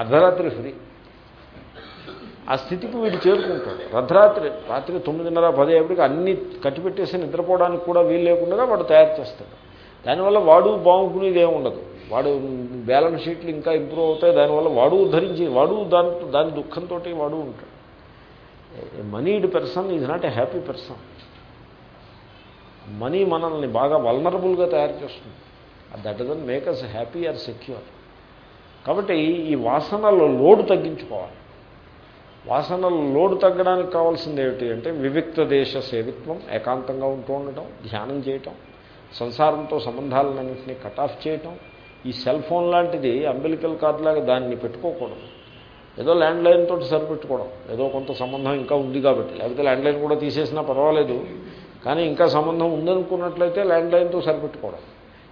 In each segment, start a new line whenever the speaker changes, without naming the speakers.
అర్ధరాత్రి ఫ్రీ ఆ స్థితికి వీడు చేరుకుంటాడు. అర్ధరాత్రి రాత్రి తొమ్మిదిన్నర పది ఎప్పటికి అన్ని కట్టిపెట్టేసి నిద్రపోవడానికి కూడా వీలు లేకుండా వాడు తయారు చేస్తాడు. దానివల్ల వాడు బాగుకునేది ఏమి ఉండదు. వాడు బ్యాలెన్స్ షీట్లు ఇంకా ఇంప్రూవ్ అవుతాయి. దానివల్ల వాడు ధరించి వాడు దాని దాని దుఃఖంతో వాడు ఉంటాడు. Moneyed person is not a happy person money మనల్ని బాగా వల్నరబుల్గా తయారు చేస్తుంది. That doesn't make us happy or secure కాబట్టి ఈ వాసనలో లోడు తగ్గించుకోవాలి. వాసనలు లోడు తగ్గడానికి కావాల్సింది ఏమిటి అంటే వివిక్త దేశ సేవిత్వం ఏకాంతంగా ఉంటూ ఉండటం ధ్యానం చేయటం సంసారంతో సంబంధాలన్నింటినీ కట్ ఆఫ్ చేయటం. ఈ సెల్ ఫోన్ లాంటిది అంబిలికల్ కార్డు లాగా దాన్ని పెట్టుకోకూడదు. ఏదో ల్యాండ్ లైన్ తోటి సరిపెట్టుకోవడం. ఏదో కొంత సంబంధం ఇంకా ఉంది కాబట్టి. లేకపోతే ల్యాండ్ లైన్ కూడా తీసేసినా పర్వాలేదు. కానీ ఇంకా సంబంధం ఉందనుకున్నట్లయితే ల్యాండ్ లైన్తో సరిపెట్టుకోవడం.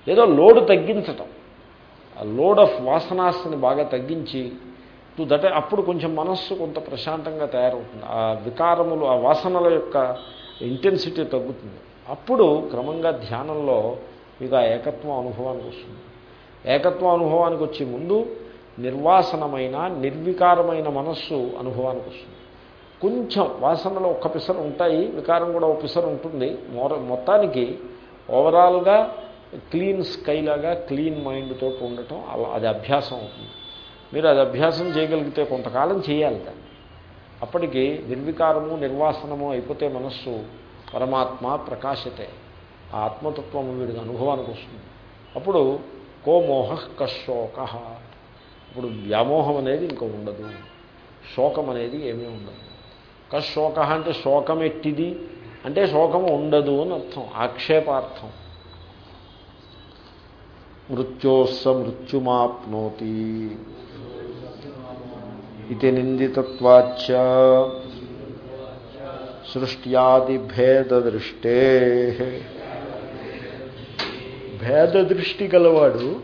ఏదో లోడు తగ్గించటం. లోడ్ ఆఫ్ వాసనాస్తిని బాగా తగ్గించి టు దట అప్పుడు కొంచెం మనస్సు కొంత ప్రశాంతంగా తయారవుతుంది. ఆ వికారములు ఆ వాసనల యొక్క ఇంటెన్సిటీ తగ్గుతుంది. అప్పుడు క్రమంగా ధ్యానంలో మీకు ఆ ఏకత్వం అనుభవానికి వస్తుంది. ఏకత్వ అనుభవానికి వచ్చే ముందు నిర్వాసనమైన నిర్వికారమైన మనస్సు అనుభవానికి వస్తుంది. కొంచెం వాసనలో ఒక్క పిసరు ఉంటాయి వికారం కూడా ఒక పిసరు ఉంటుంది. మొత్తానికి ఓవరాల్గా క్లీన్ స్కైలాగా క్లీన్ మైండ్ తోటి ఉండటం అలా అది అభ్యాసం అవుతుంది. మీరు అది అభ్యాసం చేయగలిగితే కొంతకాలం చేయాలి దాన్ని. అప్పటికి నిర్వికారము నిర్వాసనము అయిపోతే మనస్సు పరమాత్మ ప్రకాశతే. ఆ ఆత్మతత్వం వీడికి అనుభవానికి వస్తుంది. అప్పుడు కోమోహ కశోక. ఇప్పుడు వ్యామోహం అనేది ఇంకా ఉండదు. శోకం అనేది ఏమీ ఉండదు. కశోక అంటే శోకం ఎట్టిది? అంటే శోకం ఉండదు అని అర్థం. ఆక్షేపార్థం. మృత్యోస్స మృత్యుమాప్నోతి ఇది నిందితత్వాచ సృష్ట్యాదిభేదృష్టే భేదదృష్టి గలవాడు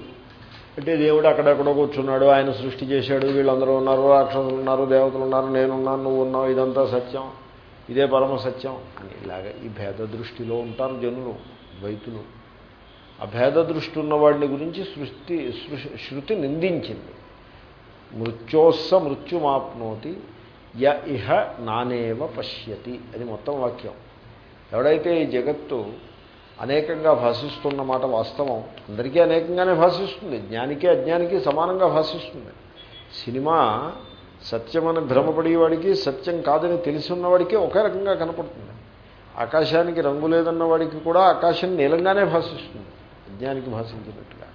అంటే దేవుడు అక్కడెక్కడో కూర్చున్నాడు ఆయన సృష్టి చేశాడు వీళ్ళందరూ ఉన్నారు రాక్షసులు ఉన్నారు దేవతలు ఉన్నారు నేనున్నాను నువ్వు ఉన్నావు ఇదంతా సత్యం ఇదే పరమ సత్యం అని ఇలాగ ఈ భేద దృష్టిలో ఉంటారు జనులు ద్వైతులు. ఆ భేద దృష్టి ఉన్నవాడిని గురించి సృష్టి శృతి నిందించింది. మృత్యోస్స మృత్యుమాప్నోతి య ఇహ నానేవ పశ్యతి అది మొత్తం వాక్యం. ఎవడైతే ఈ జగత్తు అనేకంగా భాషిస్తున్న మాట వాస్తవం అందరికీ అనేకంగానే భాషిస్తుంది. జ్ఞానికి అజ్ఞానికి సమానంగా భాషిస్తుంది. సినిమా సత్యమని భ్రమపడేవాడికి సత్యం కాదని తెలిసిన్నవాడికి ఒకే రకంగా కనపడుతుంది. ఆకాశానికి రంగు లేదన్న వాడికి కూడా ఆకాశం నీలంగానే భాషిస్తుంది. అజ్ఞానికి భాషించినట్టుగా.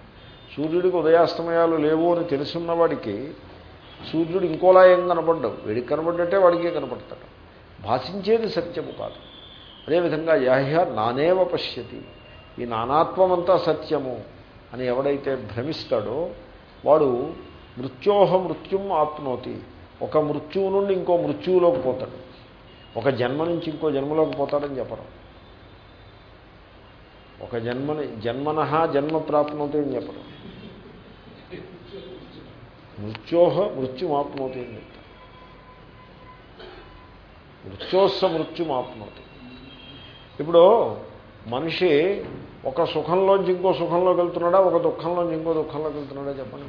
సూర్యుడికి ఉదయాస్తమయాలు లేవు అని తెలుసున్నవాడికి సూర్యుడు ఇంకోలా ఏం కనపడ్డావు వేడికి కనపడ్డట్టే వాడికే కనపడతాడు. భాషించేది సత్యము కాదు. అదేవిధంగా యాహ్య నానేవ పశ్యతి. ఈ నానాత్వమంతా సత్యము అని ఎవడైతే భ్రమిస్తాడో వాడు మృత్యోహ మృత్యుం ఆప్నోతి. ఒక మృత్యువు నుండి ఇంకో మృత్యువులోకి పోతాడు. ఒక జన్మ నుంచి ఇంకో జన్మలోకి పోతాడని చెప్పడం ఒక జన్మని జన్మన జన్మ ప్రాప్నోతి అని చెప్పడం మృత్యోహ మృత్యుమాప్నోతి అని చెప్తారు. మృత్యోస్స మృత్యుమాప్నోతి. ఇప్పుడు మనిషి ఒక సుఖంలోంచి ఇంకో సుఖంలోకి వెళ్తున్నాడా? ఒక దుఃఖంలోంచి ఇంకో దుఃఖంలోకి వెళ్తున్నాడా చెప్పండి.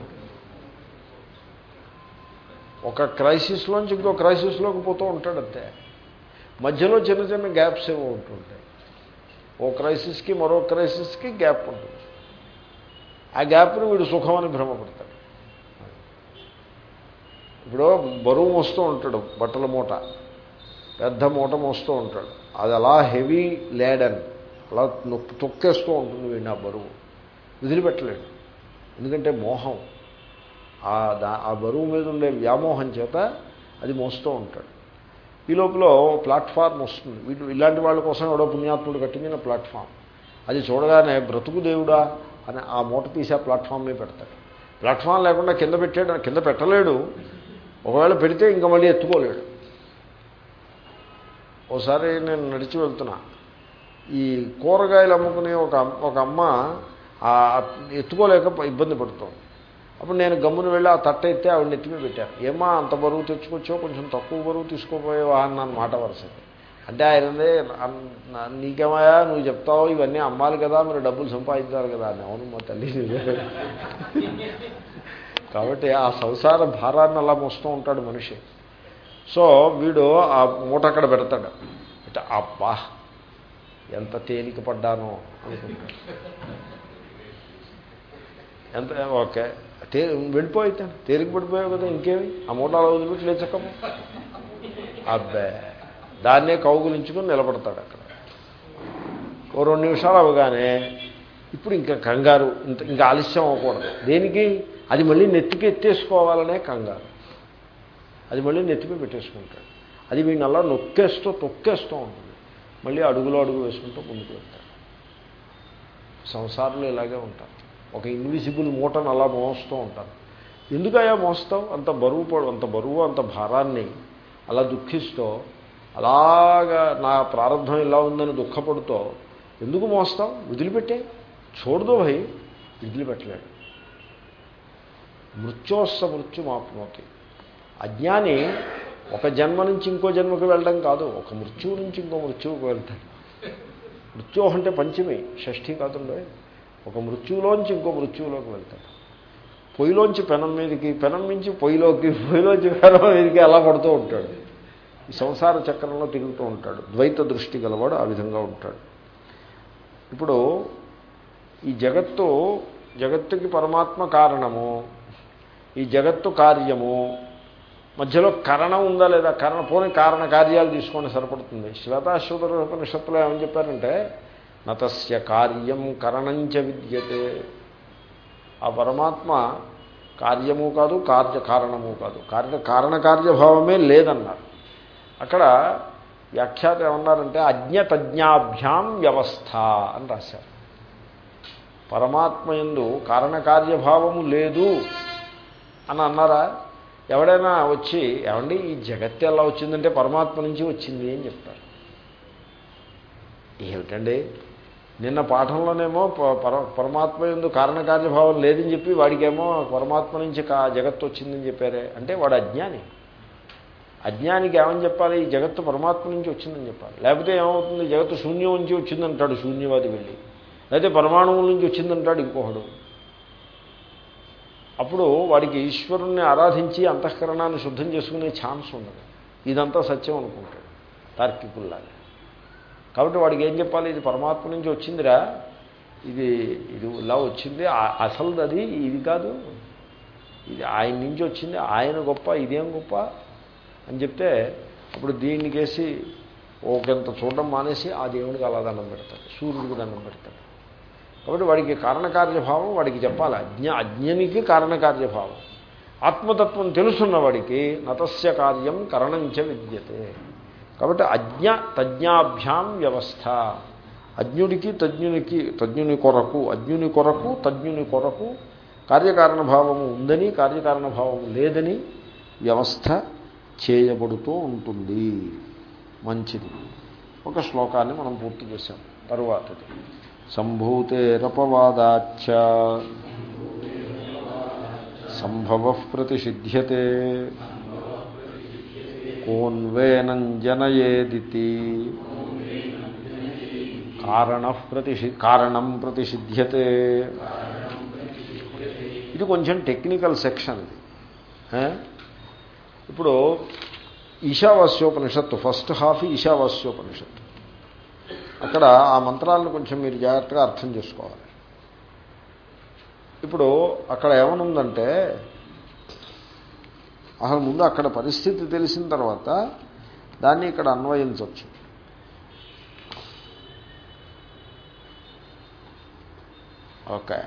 ఒక క్రైసిస్లోంచి ఇంకో క్రైసిస్లోకి పోతూ ఉంటాడు అంతే. మధ్యలో చిన్న చిన్న గ్యాప్స్ ఏవో ఉంటుంటాయి. ఓ క్రైసిస్కి మరో క్రైసిస్కి గ్యాప్ ఉంటుంది. ఆ గ్యాప్ను వీడు సుఖమని భ్రమపడతాడు. ఇప్పుడు బరువు మోస్తూ ఉంటాడు బట్టల మూట. పెద్ద మూట మోస్తూ ఉంటాడు. అది అలా హెవీ లేడన్ అలా నొక్కి తొక్కేస్తూ ఉంటుంది వీడిని ఆ బరువు. వదిలిపెట్టలేడు. ఎందుకంటే మోహం. ఆ దా ఆ బరువు మీద ఉండే వ్యామోహం చేత అది మోస్తూ ఉంటాడు. ఈ లోపల ప్లాట్ఫామ్ వస్తుంది. వీళ్ళు ఇలాంటి వాళ్ళ కోసం ఎవడో పుణ్యాత్ముడు కట్టించిన ప్లాట్ఫామ్. అది చూడగానే బ్రతుకు దేవుడా అని ఆ మూట తీసి ఆ ప్లాట్ఫామ్ మీద పెడతాడు. ప్లాట్ఫామ్ లేకుండా కింద పెట్టాడు కింద పెట్టలేడు. ఒకవేళ పెడితే ఇంకా మళ్ళీ ఎత్తుకోలేడు. ఓసారి నేను నడిచి వెళ్తున్నా. ఈ కూరగాయలు అమ్ముకునే ఒక ఒక అమ్మ ఎత్తుకోలేక ఇబ్బంది పడుతుంది. అప్పుడు నేను గమ్మును వెళ్ళి ఆ తట్ట ఎత్తే ఆవిడ నెత్తిమీ పెట్టాను. ఏమా అంత బరువు తెచ్చుకొచ్చావు? కొంచెం తక్కువ బరువు తీసుకోపోయావా? అన్నాను మాట వరుసది అంటే ఆయనదే నీకేమయ్యా? నువ్వు చెప్తావు ఇవన్నీ అమ్మాలి కదా మీరు డబ్బులు సంపాదించాలి కదా అని. అవును మా తల్లి కాబట్టి ఆ సంసార భారాన్ని అలా మోస్తూ ఉంటాడు మనిషి. సో వీడు ఆ మూట అక్కడ పెడతాడు. అంటే అబ్బా ఎంత తేలిక పడ్డానో అనుకుంటాడు. ఎంత? ఓకే. తే వెళ్ళిపోయి తేలిక పడిపోయావు కదా ఇంకేమి? ఆ మూటాలు వదిలిపెట్టి లేచకము అబ్బే. దాన్నే కౌగులించుకొని నిలబడతాడు అక్కడ. ఓ రెండు నిమిషాలు అవగానే ఇప్పుడు ఇంకా కంగారు ఇంత ఇంకా ఆలస్యం అవ్వకూడదు. దేనికి? అది మళ్ళీ నెత్తికి ఎత్తేసుకోవాలనే కంగారు. అది మళ్ళీ నెత్తికి పెట్టేసుకుంటాడు. అది వీడిని అలా నొక్కేస్తూ తొక్కేస్తూ ఉంటుంది. మళ్ళీ అడుగులో అడుగు వేసుకుంటూ ముందుకు వెళ్తాడు. సంసారంలో ఇలాగే ఉంటారు. ఒక ఇన్విజిబుల్ మూటను అలా మోస్తూ ఉంటారు. ఎందుకయా మోస్తావు? అంత బరువు పడు అంత బరువు అంత భారాన్ని అలా దుఃఖిస్తూ అలాగా నా ప్రారంభం ఇలా ఉందని దుఃఖపడుతూ ఎందుకు మోస్తావు? వదిలిపెట్టే. చూడదు భయ్ వదిలిపెట్టలేడు. మృత్యోస్స మృత్యు మాప్నోతి అజ్ఞాని ఒక జన్మ నుంచి ఇంకో జన్మకు వెళ్ళడం కాదు ఒక మృత్యువు నుంచి ఇంకో మృత్యువుకు వెళ్తాడు. మృత్యు అంటే పంచమి షష్ఠి కాదండి ఒక మృత్యువులోంచి ఇంకో మృత్యువులోకి వెళ్తాడు. పొయ్యిలోంచి పెనం మీదకి పెనం నుంచి పొయ్యిలోకి పొయ్యిలోంచి పెనం మీదకి అలా పడుతూ ఉంటాడు. ఈ సంసార చక్రంలో తిరుగుతూ ఉంటాడు. ద్వైత దృష్టి గలవాడు ఆ విధంగా ఉంటాడు. ఇప్పుడు ఈ జగత్తు జగత్తుకి పరమాత్మ కారణము ఈ జగత్తు కార్యము మధ్యలో కరణం ఉందా లేదా? కరణ పోని కారణ కార్యాలు తీసుకొని సరిపడుతుంది. శ్వేతాశ్వత ఉపనిషత్తులో ఏమని చెప్పారంటే నతస్య కార్యం కరణంచ విద్యతే. ఆ పరమాత్మ కార్యము కాదు కార్య కారణము కాదు. కార్య కారణ కార్యభావమే లేదన్నారు. అక్కడ వ్యాఖ్యాత ఏమన్నారంటే అజ్ఞతజ్ఞాభ్యాం వ్యవస్థ అని రాశారు. పరమాత్మ ఎందు కారణకార్యభావము లేదు అని అన్నారా? ఎవడైనా వచ్చి ఏమండి ఈ జగత్తు ఎలా వచ్చిందంటే పరమాత్మ నుంచి వచ్చింది అని చెప్తారు. ఏమిటండి? నిన్న పాఠంలోనేమో పర పరమాత్మ ఎందు కారణకార్యభావం లేదని చెప్పి వాడికేమో పరమాత్మ నుంచి కా జగత్తు వచ్చిందని చెప్పారే. అంటే వాడు అజ్ఞాని. అజ్ఞానికి ఏమని చెప్పాలి? ఈ జగత్తు పరమాత్మ నుంచి వచ్చిందని చెప్పాలి. లేకపోతే ఏమవుతుంది? జగత్తు శూన్యం నుంచి వచ్చిందంటాడు శూన్యవాది వెళ్ళి. లేకపోతే పరమాణువుల నుంచి వచ్చిందంటాడు ఇంకొకడు. అప్పుడు వాడికి ఈశ్వరుణ్ణి ఆరాధించి అంతఃకరణాన్ని శుద్ధం చేసుకునే ఛాన్స్ ఉండదు ఇదంతా సత్యం అనుకుంటాడు. తార్కికుల్లాగా. కాబట్టి వాడికి ఏం చెప్పాలి? ఇది పరమాత్మ నుంచి వచ్చిందిరా. ఇది ఇది ఇలా వచ్చింది. అసలు అది ఇది కాదు. ఇది ఆయన నుంచి వచ్చింది. ఆయన గొప్ప ఇదేం గొప్ప అని చెప్తే అప్పుడు దీనికేసి ఒకంత చూడడం మానేసి ఆ దేవుడికి అలా దండం పెడతాడు. సూర్యుడికి దండం పెడతాడు. కాబట్టి వాడికి కారణకార్యభావం వాడికి చెప్పాలి. అజ్ఞ అజ్ఞనికి కారణకార్యభావం. ఆత్మతత్వం తెలుసున్న వాడికి నతస్య కార్యం కరణంచ విద్యతే. కాబట్టి అజ్ఞ తజ్ఞాభ్యాం వ్యవస్థ. అజ్ఞుడికి తజ్ఞునికి తజ్ఞుని కొరకు అజ్ఞుని కొరకు తజ్ఞుని కొరకు కార్యకారణభావము ఉందని కార్యకారణభావము లేదని వ్యవస్థ చేయబడుతూ ఉంటుంది. మంచిది. ఒక శ్లోకాన్ని మనం పూర్తి చేశాం. తరువాతది. సంభూతేరపవాదాచ సంభవ ప్రతిషిధ్యతే. కోన్వేనం జనయేదితి కారణ ప్రతిషి కారణం ప్రతిషిధ్యతే. ఇది కొంచెం టెక్నికల్ సెక్షన్. ఇప్పుడు ఈశావాస్యోపనిషత్తు ఫస్ట్ హాఫ్ ఈశావాస్యోపనిషత్తు. అక్కడ ఆ మంత్రాలను కొంచెం మీరు జాగ్రత్తగా అర్థం చేసుకోవాలి. ఇప్పుడు అక్కడ ఏమనుందంటే అసలు ముందు అక్కడ పరిస్థితి తెలిసిన తర్వాత దాన్ని ఇక్కడ అన్వయించవచ్చు. ఓకే.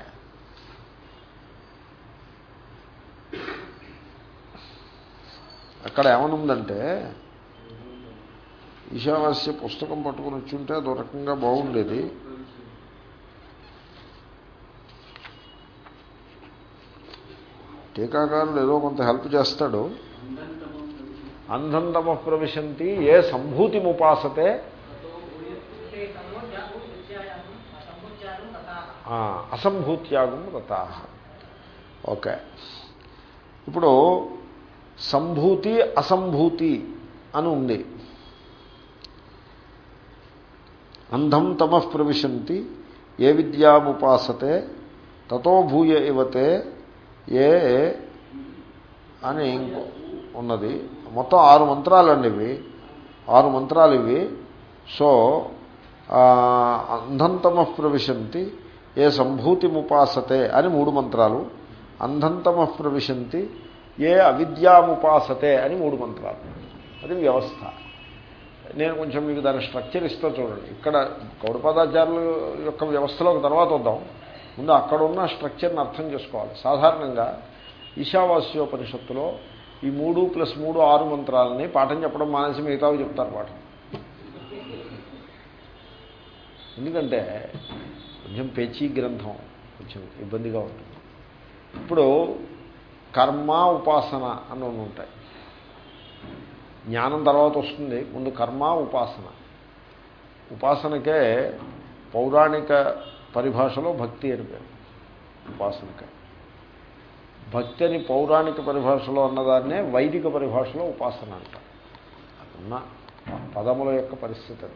అక్కడ ఏమనుందంటే ఈశావాస్య పుస్తకం పట్టుకుని వచ్చుంటే అదో రకంగా బాగుండేది. టీకాకారులు ఏదో కొంత హెల్ప్ చేస్తాడు. అంధంతమ ప్రవిశంతి ఏ సంభూతిముపాసతే. అసంభూత్యాగం రతా ఓకే. ఇప్పుడు సంభూతి అసంభూతి అని ఉంది. అంధం తమ ప్రవిశంతి ఏ విద్యాముపాసతే తతో భూయ ఇవతే ఏ అని ఇంకో ఉన్నది. మొత్తం ఆరు మంత్రాలండి ఇవి ఆరు మంత్రాలు ఇవి సో అంధంతమ ప్రవిశంతి ఏ సంభూతి ముపాసతే అని మూడు మంత్రాలు. అంధంతమ ప్రవిశంతి ఏ అవిద్యాముపాసతే అని మూడు మంత్రాలు. అది వ్యవస్థ. నేను కొంచెం మీకు దాని స్ట్రక్చర్ ఇస్తా చూడండి. ఇక్కడ గౌడపాదాచార్యుల యొక్క వ్యవస్థలోకి తర్వాత వద్దాం. ముందు అక్కడ ఉన్న స్ట్రక్చర్ని అర్థం చేసుకోవాలి. సాధారణంగా ఈశావాస్యోపనిషత్తులో ఈ మూడు ప్లస్ మూడు ఆరు మంత్రాలని పాఠం చెప్పడం మానేసి మిగతావి చెప్తారు పాఠం ఎందుకంటే కొంచెం పేచీ గ్రంథం కొంచెం ఇబ్బందిగా ఉంటుంది. ఇప్పుడు కర్మ ఉపాసన అని ఉంటాయి. జ్ఞానం తర్వాత వస్తుంది. ముందు కర్మ ఉపాసన. ఉపాసనకే పౌరాణిక పరిభాషలో భక్తి అని పేరు. ఉపాసనక. భక్తి అని పౌరాణిక పరిభాషలో అన్నదాన్నే వైదిక పరిభాషలో ఉపాసన అంటారు ఉన్న పదముల యొక్క పరిస్థితి అది.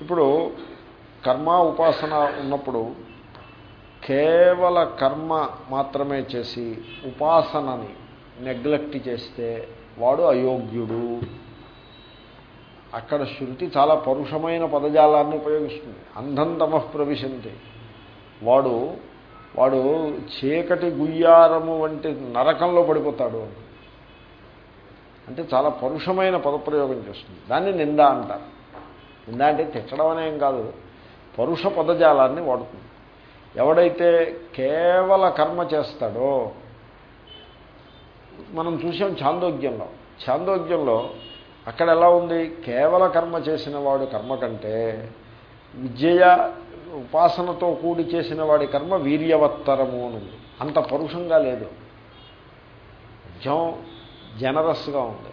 ఇప్పుడు కర్మ ఉపాసన ఉన్నప్పుడు కేవల కర్మ మాత్రమే చేసి ఉపాసనని నెగ్లెక్ట్ చేస్తే వాడు అయోగ్యుడు. అక్కడ శృతి చాలా పరుషమైన పదజాలాన్ని ఉపయోగిస్తుంది. అంధం తమ ప్రవిశంతి. వాడు వాడు చీకటి గుయ్యారము వంటి నరకంలో పడిపోతాడు అంటే చాలా పరుషమైన పదప్రయోగం చేస్తుంది. దాన్ని నింద అంటారు. నింద అంటే తిట్టడం అనేం కాదు. పరుష పదజాలాన్ని వాడుతుంది. ఎవడైతే కేవల కర్మ చేస్తాడో మనం చూసాం ఛాందోగ్యంలో. ఛాందోగ్యంలో అక్కడ ఎలా ఉంది? కేవల కర్మ చేసిన వాడు కర్మ కంటే విజయ ఉపాసనతో కూడి చేసిన వాడి కర్మ వీర్యవత్తరము అని ఉంది. అంత పరుషంగా లేదు. కొంచెం జనరస్గా ఉంది.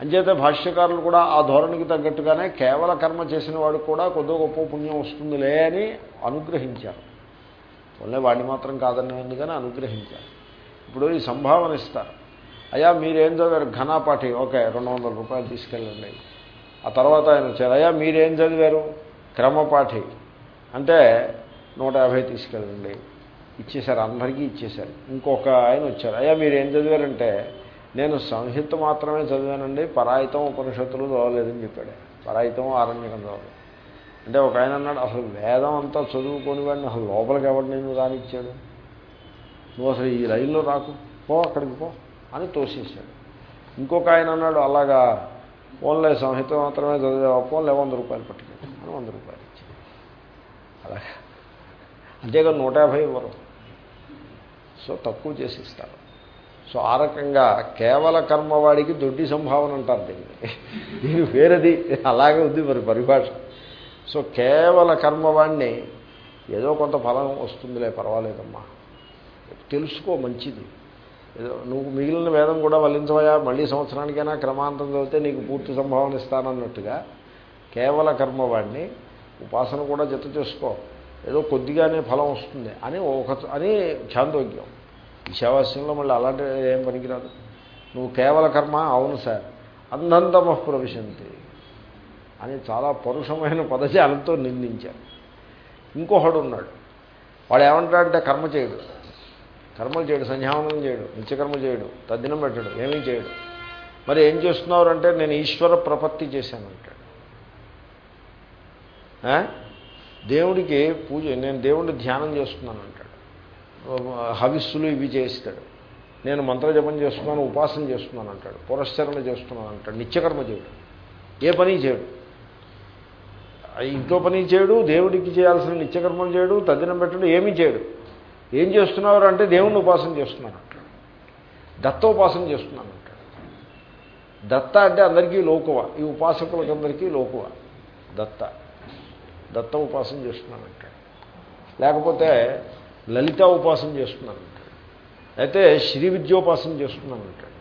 అంచేతే భాష్యకారులు కూడా ఆ ధోరణికి తగ్గట్టుగానే కేవల కర్మ చేసిన వాడు కూడా కొద్దిగా గొప్ప పుణ్యం వస్తుందిలే అని అనుగ్రహించారు. వాళ్ళే వాడిని మాత్రం కాదని ఎందుకని అనుగ్రహించారు. ఇప్పుడు ఈ సంభావన ఇస్తారు. అయ్యా మీరేం చదివారు? ఘనాపాఠి ఓకే రెండు వందల రూపాయలు తీసుకెళ్ళండి. ఆ తర్వాత ఆయన వచ్చారు. అయ్యా మీరేం చదివారు? క్రమపాఠి. అంటే నూట యాభై తీసుకెళ్ళండి. ఇచ్చేశారు అందరికీ ఇచ్చేశారు. ఇంకొక ఆయన వచ్చారు. అయ్యా మీరు ఏం చదివారంటే నేను సంహిత మాత్రమే చదివానండి పరాయితం ఉపనిషత్తులు చదవలేదని చెప్పాడు. పరాయితం ఆరణ్యకం చదవలేదు. అంటే ఒక ఆయన అన్నాడు అసలు వేదం అంతా చదువుకొని వాడిని అసలు లోపలికి ఎవరు నువ్వు రానిచ్చాడు? నువ్వు అసలు ఈ రైల్లో రాకు. పో అక్కడికి పో. అని తోసేశాడు. ఇంకొక ఆయన అన్నాడు అలాగా ఫోన్లే సంహిత మాత్రమే చదివా ఫోన్లే వంద రూపాయలు పట్టుకెళ్ళి అని వంద రూపాయలు ఇచ్చాడు. అలాగా. అంతేగా నూట యాభై ఇవ్వరు. సో తక్కువ చేసి ఇస్తారు సో ఆ రకంగా కేవల కర్మవాడికి దొడ్డి సంభావన అంటారు దీన్ని. దీని వేరేది అలాగే ఉంది మరి పరిభాష. సో కేవల కర్మవాడిని ఏదో కొంత ఫలం వస్తుందిలే పర్వాలేదమ్మా. తెలుసుకో మంచిది. నువ్వు మిగిలిన వేదం కూడా వల్లించవయా మళ్ళీ సంవత్సరానికైనా క్రమాంతం చదివితే నీకు పూర్తి సంభావన ఇస్తానన్నట్టుగా కేవల కర్మవాడిని ఉపాసన కూడా జత చేసుకో. ఏదో కొద్దిగానే ఫలం వస్తుంది అని ఒక అని ఛాందోగ్యం. ఈశావాస్యంలో మళ్ళీ అలాంటి ఏం పనికిరాదు. నువ్వు కేవల కర్మ అవును సార్ అంధంతమః ప్రవిశంతి అని చాలా పరుషమైన పదజాలంతో నిందించారు. ఇంకొకడు ఉన్నాడు. వాడు ఏమంటాడంటే కర్మ చేయడు. కర్మలు చేయడు సంధ్యావనం చేయడు నిత్యకర్మ చేయడు తద్దినం పెట్టడు ఏమీ చేయడు. మరి ఏం చేస్తున్నారు అంటే నేను ఈశ్వర ప్రపత్తి చేశానంటాడు దేవుడికి పూజ నేను దేవుడిని ధ్యానం చేస్తున్నాను అంటాడు. హవిస్సులు ఇవి చేస్తాడు నేను మంత్రజపం చేస్తున్నాను ఉపాసన చేస్తున్నాను అంటాడు. పురస్చరణ చేస్తున్నాను అంటాడు. నిత్యకర్మ చేయడు. ఏ పని చేయడు. ఇంట్లో పని చేయడు దేవుడికి చేయాల్సిన నిత్యకర్మలు చేయడు తద్దినం పెట్టడు ఏమీ చేయడు. ఏం చేస్తున్నారు అంటే దేవుణ్ణి ఉపాసన చేస్తున్నాను దత్త దత్తోపాసన చేస్తున్నాను అంటాడు. దత్త అంటే అందరికీ లోకువ. ఈ ఉపాసకులకందరికీ లోకువ. దత్త. దత్త ఉపాసన చేస్తున్నాను అంటాడు. లేకపోతే లలిత ఉపాసన చేస్తున్నాను అంటాడు. అయితే శ్రీ విద్యోపాసన చేస్తున్నాను అంటాడు.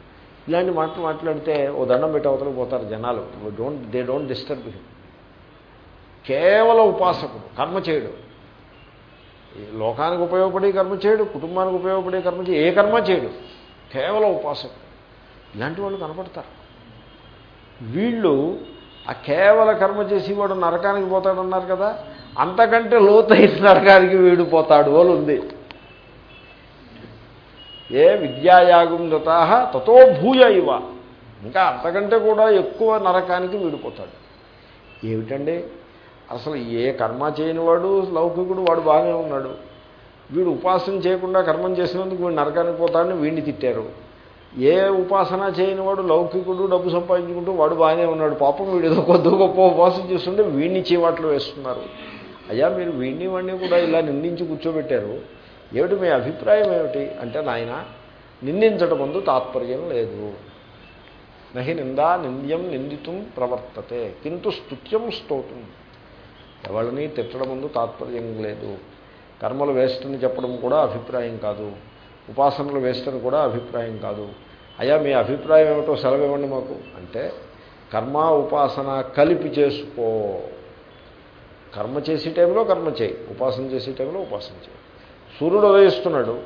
ఇలాంటి మాటలు మాట్లాడితే ఓ దండం పెట్టి అవతలకు పోతారు జనాలు. Don't they don't disturb him కేవలం ఉపాసకుడు కర్మ చేయడు. లోకానికి ఉపయోగపడే కర్మ చేయడు కుటుంబానికి ఉపయోగపడే కర్మ చేయడు ఏ కర్మ చేయడు. కేవలం ఉపాసకుడు ఇలాంటి వాళ్ళు కనపడతారు. వీళ్ళు ఆ కేవల కర్మ చేసి వాడు నరకానికి పోతాడన్నారు కదా అంతకంటే లోతైన నరకానికి వీడు పోతాడు వాళ్ళు ఉంది. ఏ విద్యాయాగం రతా తతో భూయ ఇవ. ఇంకా అంతకంటే కూడా ఎక్కువ నరకానికి వీడిపోతాడు ఏమిటండి? అసలు ఏ కర్మ చేయని వాడు లౌకికుడు వాడు బాగానే ఉన్నాడు. వీడు ఉపాసన చేయకుండా కర్మం చేసినందుకు వీడు నరకానికి పోతాడని వీడిని తిట్టారు. ఏ ఉపాసన చేయని వాడు లౌకికుడు డబ్బు సంపాదించుకుంటూ వాడు బాగానే ఉన్నాడు. పాపం వీడు ఏదో కొద్ది గొప్ప ఉపాసన చేస్తుంటే వీడిని చీవాట్లు వేస్తున్నారు. అయ్యా మీరు వీడిని వాడిని కూడా ఇలా నిందించి కూర్చోబెట్టారు. ఏమిటి మీ అభిప్రాయం ఏమిటి? అంటే నాయన నిందించడం ముందు తాత్పర్యం లేదు. నహి నిందా నింద్యం నిందితం ప్రవర్తతే. కింటు స్తుత్యం స్తోతుంది ఎవరిని తిట్టడం ముందు తాత్పర్యం లేదు. కర్మలు వేస్ట్ అని చెప్పడం కూడా అభిప్రాయం కాదు. ఉపాసనలు వేస్ట్ అని కూడా అభిప్రాయం కాదు. అయ్యా మీ అభిప్రాయం ఏమిటో సెలవు ఇవ్వండి మాకు. అంటే కర్మ ఉపాసన కలిపి చేసుకో. కర్మ చేసే టైంలో కర్మ చేయి. ఉపాసన చేసే టైంలో ఉపాసన చేయి. సూర్యుడు ఉదయిస్తున్నాడు.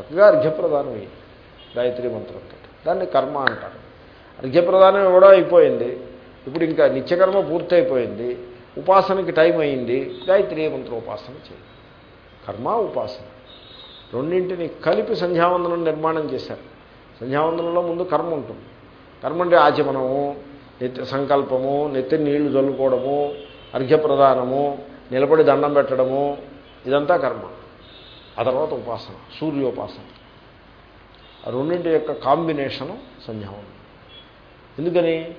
చక్కగా అర్ఘ్యప్రదానం గాయత్రి మంత్రంతో దాన్ని కర్మ అంటారు. అర్ఘ్యప్రదానం కూడా అయిపోయింది. ఇప్పుడు ఇంకా నిత్యకర్మ పూర్తయిపోయింది. ఉపాసనకి టైం అయింది గాయత్రి మంత్ర ఉపాసన చేయి. కర్మ ఉపాసన. రెండింటిని కలిపి సంధ్యావందనం నిర్మాణం చేశారు. సంధ్యావందనంలో ముందు కర్మ ఉంటుంది. కర్మ అంటే ఆచమనము నిత్య సంకల్పము నిత్య నీళ్ళు చల్లుకోవడము అర్ఘ్యప్రదానము నిలబడి దండం పెట్టడము ఇదంతా కర్మ. ఆ తర్వాత ఉపాసన సూర్యోపాసన. ఆ రెండింటి యొక్క కాంబినేషను సంధ్యావందనం. ఎందుకని?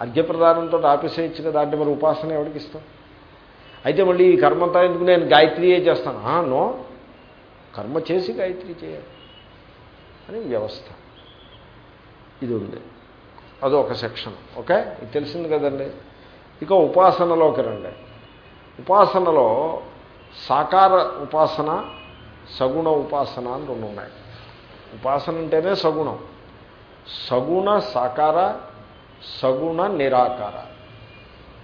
అర్ఘ్యప్రదానంతో ఆపేసేయచ్చు కదా అంటే మరి ఉపాసన ఎవరికి ఇస్తాం అయితే మళ్ళీ ఈ కర్మంతా ఎందుకు నేను గాయత్రియే చేస్తాను? నో. కర్మ చేసి గాయత్రి చేయాలి. అని వ్యవస్థ. ఇది ఉంది. అదొక సెక్షన్. ఓకే? ఇది తెలిసింది కదండి? ఇక ఉపాసనలోకి రండి. ఉపాసనలో సాకార ఉపాసన సగుణ ఉపాసన అని రెండు ఉన్నాయి. ఉపాసన అంటేనే సగుణం. సగుణ సాకార సగుణ నిరాకార.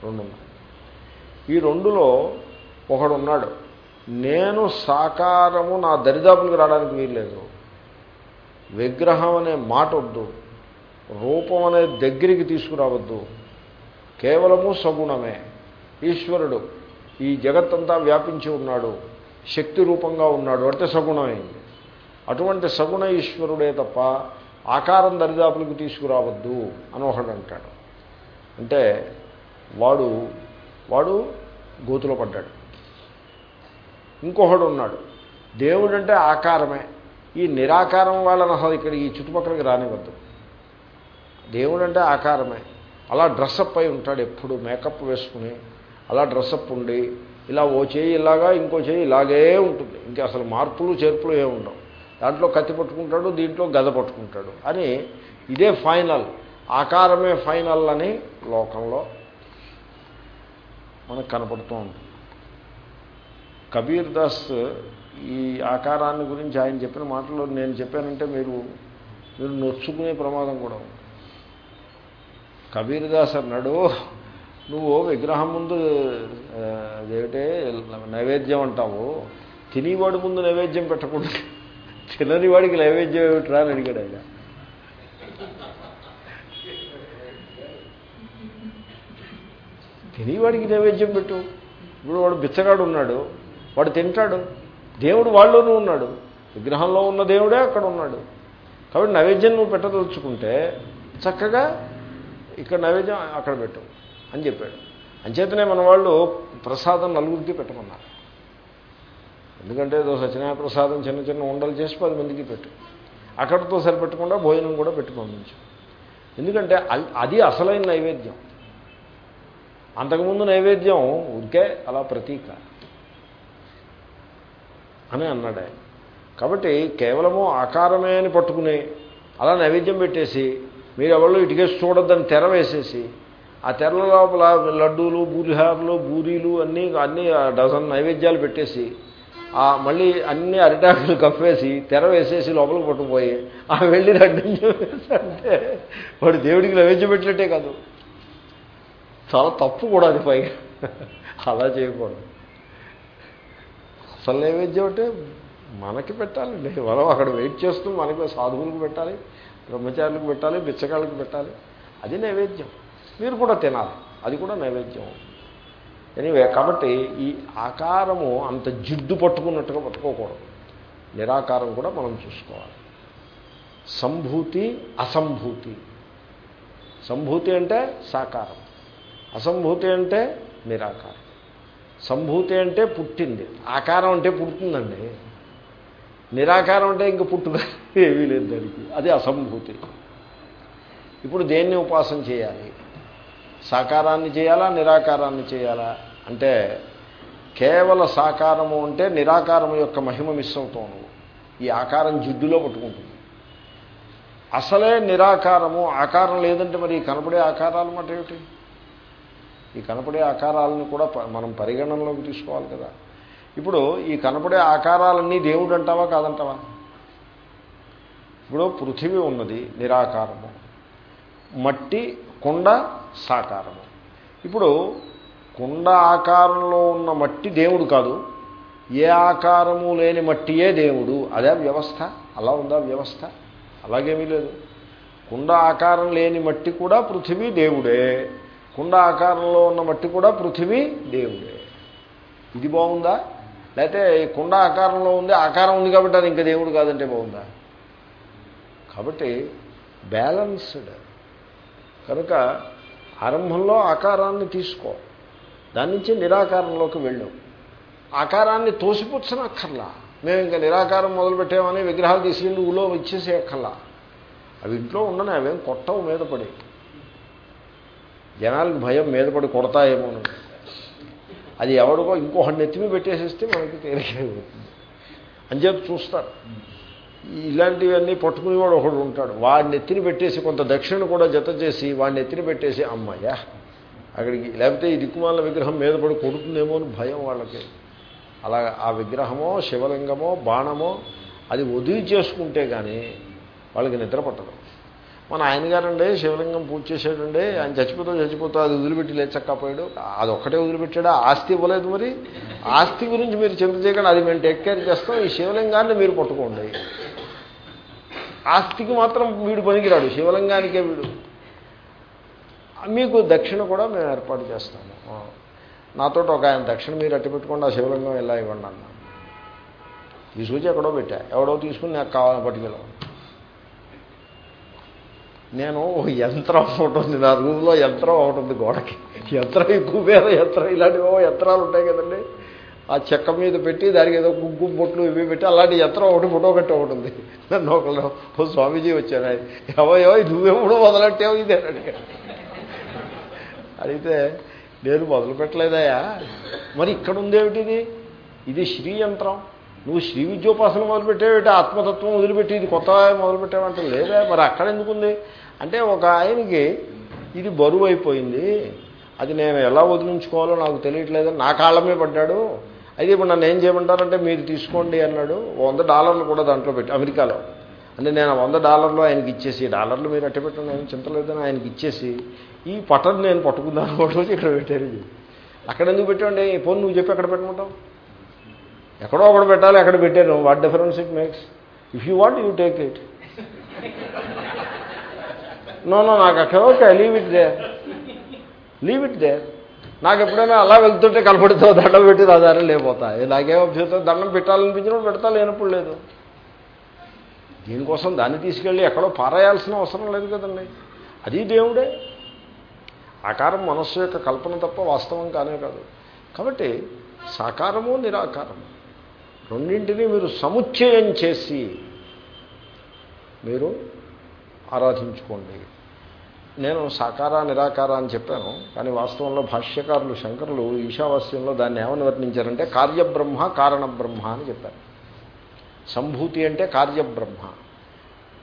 రెండున్నాయి ఈ రెండులో ఒకడు ఉన్నాడు నేను సాకారము నా దరిదాపులకు రావడానికి వీల్లేదు. విగ్రహం అనే మాట వద్దు. రూపం అనే దగ్గరికి తీసుకురావద్దు. కేవలము సగుణమే. ఈశ్వరుడు ఈ జగత్తంతా వ్యాపించి ఉన్నాడు. శక్తి రూపంగా ఉన్నాడు. అంటే సగుణమైంది అటువంటి సగుణ ఈశ్వరుడే తప్ప ఆకారం దరిదాపులకు తీసుకురావద్దు అని ఒకడు అంటాడు. అంటే వాడు వాడు గోతులో పడ్డాడు. ఇంకొకడు ఉన్నాడు. దేవుడు అంటే ఆకారమే. ఈ నిరాకారం వాళ్ళని అసలు ఇక్కడ ఈ చుట్టుపక్కలకి రానివద్దు దేవుడు అంటే ఆకారమే. అలా డ్రెస్అప్ అయి ఉంటాడు ఎప్పుడు మేకప్ వేసుకుని అలా డ్రెస్అప్ ఉండి ఇలా ఓ చేయి ఇలాగా ఇంకో చేయి ఇలాగే ఉంటుంది. ఇంకా అసలు మార్పులు చేర్పులు ఏమి ఉండవు దాంట్లో కత్తి పట్టుకుంటాడు దీంట్లో గద పట్టుకుంటాడు. అని ఇదే ఫైనల్. ఆకారమే ఫైనల్ అని లోకంలో మనకు కనపడుతూ ఉంటుంది కబీర్ దాస్ ఈ ఆకారాన్ని గురించి ఆయన చెప్పిన మాటలు నేను చెప్పానంటే మీరు మీరు నొచ్చుకునే ప్రమాదం కూడా ఉంది. కబీర్ దాస్ అన్నాడు నువ్వు విగ్రహం ముందు అదేమిటే నైవేద్యం అంటావు. తినేవాడు ముందు నైవేద్యం పెట్టకుండా తినని వాడికి నైవేద్యం ఏమిట్రా అని అడిగాడు ఆయన. తినేవాడికి నైవేద్యం పెట్టు. ఇప్పుడు వాడు బిచ్చగాడు ఉన్నాడు వాడు తింటాడు. దేవుడు వాళ్ళలోనూ ఉన్నాడు. విగ్రహంలో ఉన్న దేవుడే అక్కడ ఉన్నాడు. కాబట్టి నైవేద్యం నువ్వు పెట్టదలుచుకుంటే చక్కగా ఇక్కడ నైవేద్యం అక్కడ పెట్టు అని చెప్పాడు. అంచేతనే మన వాళ్ళు ప్రసాదం నలుగురికి పెట్టమన్నారు. ఎందుకంటే ఏదో సత్యనారాయణ ప్రసాదం చిన్న చిన్న ఉండలు చేసి పది మందికి పెట్టు. అక్కడితో సరిపెట్టకుండా భోజనం కూడా పెట్టి పంపించు. ఎందుకంటే అల్- అది అసలైన నైవేద్యం. అంతకుముందు నైవేద్యం ఉరికే అలా ప్రతీక అని అన్నాడు ఆయన. కాబట్టి కేవలము ఆకారమే అని పట్టుకుని అలా నైవేద్యం పెట్టేసి మీరు ఎవరు ఇటుకేసి చూడొద్దని తెర వేసేసి ఆ తెరల లోపల లడ్డూలు బూరిహారులు బూరీలు అన్నీ అన్నీ డజన్ నైవేద్యాలు పెట్టేసి మళ్ళీ అన్ని అరిటాకులు కప్పేసి తెర వేసేసి లోపలికి పట్టుకుపోయి ఆ వెళ్ళి నడ్డించు అంటే వాడు దేవుడికి నైవేద్యం పెట్టినట్టే కాదు. చాలా తప్పు కూడా అది పైగా. అలా చేయకూడదు. అసలు నైవేద్యం అంటే మనకి పెట్టాలండి మనం అక్కడ వెయిట్ చేస్తూ మనకి సాధువులకు పెట్టాలి బ్రహ్మచారులకు పెట్టాలి బిచ్చగాళ్ళకి పెట్టాలి. అది నైవేద్యం. మీరు కూడా తినాలి. అది కూడా నైవేద్యం. ఎనివే కాబట్టి ఈ ఆకారము అంత జిడ్డు పట్టుకున్నట్టుగా పట్టుకోకూడదు. నిరాకారం కూడా మనం చూసుకోవాలి. సంభూతి అసంభూతి. సంభూతి అంటే సాకారం. అసంభూతి అంటే నిరాకారం. సంభూతి అంటే పుట్టింది. ఆకారం అంటే పుడుతుందండి. నిరాకారం అంటే ఇంక పుట్టుక ఏమీ లేదు దానికి. అది అసంభూతి. ఇప్పుడు దేన్ని ఉపాసన చేయాలి? సాకారాన్ని చేయాలా నిరాకారాన్ని చేయాలా? అంటే కేవల సాకారము అంటే నిరాకారము యొక్క మహిమ మిస్ అవుతావు నువ్వు. ఈ ఆకారం జిడ్డులో పట్టుకుంటుంది. అసలే నిరాకారము ఆకారం లేదంటే మరి ఈ కనపడే ఆకారాలు మాట ఏమిటి? ఈ కనపడే ఆకారాలను కూడా మనం పరిగణనలోకి తీసుకోవాలి కదా. ఇప్పుడు ఈ కనపడే ఆకారాలన్నీ దేవుడు అంటావా కాదంటావా? ఇప్పుడు పృథివీ ఉన్నది నిరాకారము. మట్టి కుండ సాకారము. ఇప్పుడు కుండ ఆకారంలో ఉన్న మట్టి దేవుడు కాదు. ఏ ఆకారము లేని మట్టియే దేవుడు. అదే వ్యవస్థ? అలా ఉందా వ్యవస్థ? అలాగేమీ లేదు. కుండ ఆకారం లేని మట్టి కూడా పృథివీ దేవుడే. కుండ ఆకారంలో ఉన్న మట్టి కూడా పృథివీ దేవుడే. ఇది బాగుందా? లేకపోతే కుండ ఆకారంలో ఉంది ఆకారం ఉంది కాబట్టి అది ఇంకా దేవుడు కాదంటే బాగుందా? కాబట్టి బ్యాలన్స్డ్. కనుక ఆరంభంలో ఆకారాన్ని తీసుకో. దాని నుంచి నిరాకారంలోకి వెళ్ళు. ఆకారాన్ని తోసిపుచ్చనక్కర్లా. మేము ఇంకా నిరాకారం మొదలుపెట్టామని విగ్రహాలు తీసుకెళ్ళి ఊళ్ళో ఇచ్చేసే అక్కర్లా అవి ఇంట్లో ఉండని అవేం కొట్టవు మీద పడి. జనాలకు భయం మీద పడి కొడతాయేమో అది ఎవడికో ఇంకొకటి నెత్తిమి పెట్టేసేస్తే మనకి తేలికైపోతుంది. అని చెప్పి చూస్తారు. ఇలాంటివన్నీ పట్టుకునేవాడు ఒకడు ఉంటాడు. వాడిని ఎత్తిని పెట్టేసి కొంత దక్షిణ కూడా జత చేసి వాడిని ఎత్తిని పెట్టేసి అమ్మాయ్యా అక్కడికి లేకపోతే ఈ దిక్కుమాల విగ్రహం మీద పడి కొడుతుందేమో అని భయం వాళ్ళకి. అలా ఆ విగ్రహమో శివలింగమో బాణమో అది వదిలి చేసుకుంటే కానీ వాళ్ళకి నిద్ర పట్టదు. మన ఆయన గారండి శివలింగం పూజ చేసాడండి ఆయన చచ్చిపోతా చచ్చిపోతా అది వదిలిపెట్టి లేచక్కపోయాడు. అది ఒక్కటే వదిలిపెట్టాడా? ఆస్తి ఇవ్వలేదు మరి. ఆస్తి గురించి మీరు చింత చేయకండి. అది మేము టేక్ కేర్ చేస్తాం. ఈ శివలింగాన్ని మీరు పట్టుకోండి. ఆస్తికి మాత్రం వీడు పనికిరాడు శివలింగానికే వీడు. మీకు దక్షిణ కూడా మేము ఏర్పాటు చేస్తాము. నాతో ఒక ఆయన దక్షిణ మీరు అట్టి పెట్టుకోండి ఆ శివలింగం ఎలా ఇవ్వండి అన్న ఈ ఎక్కడో పెట్టా. ఎవడో తీసుకుని నాకు కావాలని పట్టుకెళ్ళాను నేను ఓ యంత్రం ఒకటి ఉంది నా రూమ్లో యంత్రం ఒకటి ఉంది గోడకి. యంత్రం ఎక్కువ పేరు యంత్రం ఇలాంటివి ఓ యంత్రాలు ఉంటాయి కదండి. ఆ చెక్క మీద పెట్టి దానికి ఏదో గుగ్గు బొట్లు ఇవి పెట్టి అలాంటి యంత్రం ఒకటి ఫోటో కట్టి ఒకటి ఉంది నన్ను ఒకళ్ళు ఓ స్వామీజీ వచ్చారు? ఆయన ఎవయో నువ్వెప్పుడు మొదలెట్టావు ఇదే అడిగితే నేను మొదలు పెట్టలేదయా మరి ఇక్కడ ఉందేమిటిది ఇది? శ్రీ యంత్రం. నువ్వు శ్రీ విద్యోపాసన మొదలుపెట్టేవిటి? ఆత్మతత్వం వదిలిపెట్టి ఇది కొత్త మొదలుపెట్టావంటే లేదా? మరి అక్కడ ఎందుకుంది? అంటే ఒక ఆయనకి ఇది బరువు అయిపోయింది. అది నేను ఎలా వదిలించుకోవాలో నాకు తెలియట్లేదని నా కాళ్ళమే పడ్డాడు. అయితే ఇప్పుడు నన్ను ఏం చేయమంటారంటే మీరు తీసుకోండి అన్నాడు. వంద డాలర్లు కూడా దాంట్లో పెట్టి అమెరికాలో. అంటే నేను వంద డాలర్లు ఆయనకి ఇచ్చేసి డాలర్లు మీరు అట్టి పెట్టండి ఆయన చింతలేదని ఆయనకి ఇచ్చేసి ఈ పటన్ నేను పట్టుకుందాను ఒకటి ఇక్కడ పెట్టారు. ఇది అక్కడ ఎందుకు పెట్టండి పోను నువ్వు చెప్పి ఎక్కడ పెట్టమంటావు? ఎక్కడో ఒకటి పెట్టాలి ఎక్కడ పెట్టాను. What difference it makes? If you want you take it. No no నాకు అక్కడ okay leave it there. Leave it there. నాకు ఎప్పుడైనా అలా వెళ్తుంటే కనపడుతావు దండం పెట్టి నా దారి లేకపోతా నాకేం అభ్యర్థం దండం పెట్టాలనిపించినప్పుడు పెడతా లేనప్పుడు లేదు. దీనికోసం దాన్ని తీసుకెళ్ళి ఎక్కడో పారాయాల్సిన అవసరం లేదు కదండి. అది దేవుడే. ఆకారం మనస్సు యొక్క కల్పన తప్ప వాస్తవం కానే కాదు. కాబట్టి సాకారము నిరాకారము రెండింటినీ మీరు సముచ్చయం చేసి మీరు ఆరాధించుకోండి. నేను సాకార నిరాకార అని చెప్పాను కానీ వాస్తవంలో భాష్యకారులు శంకరులు ఈశావాస్యంలో దాన్ని ఏమని వర్ణించారంటే కార్యబ్రహ్మ కారణబ్రహ్మ అని చెప్పారు. సంభూతి అంటే కార్యబ్రహ్మ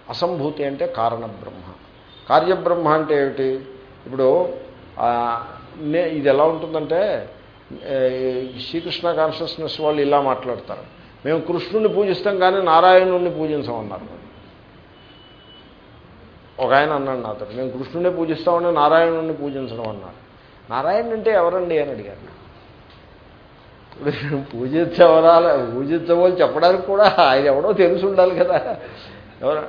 అసంభూతి అంటే కారణబ్రహ్మ. కార్యబ్రహ్మ అంటే ఏమిటి? ఇప్పుడు నే ఇది ఎలా ఉంటుందంటే శ్రీకృష్ణ కాన్షియస్నెస్ వాళ్ళు ఇలా మాట్లాడతారు. మేము కృష్ణుణ్ణి పూజిస్తాం కానీ నారాయణుణ్ణి పూజించమన్నారు. ఒక ఆయన అన్నాడు నాతో మేము కృష్ణునే పూజిస్తామని నారాయణుణ్ణి పూజించడం అన్నాడు నారాయణ అంటే ఎవరండి? అని అడిగారు ఇప్పుడు పూజించవరా? పూజించమని చెప్పడానికి కూడా ఆయన ఎవడో తెలిసి ఉండాలి కదా. ఎవర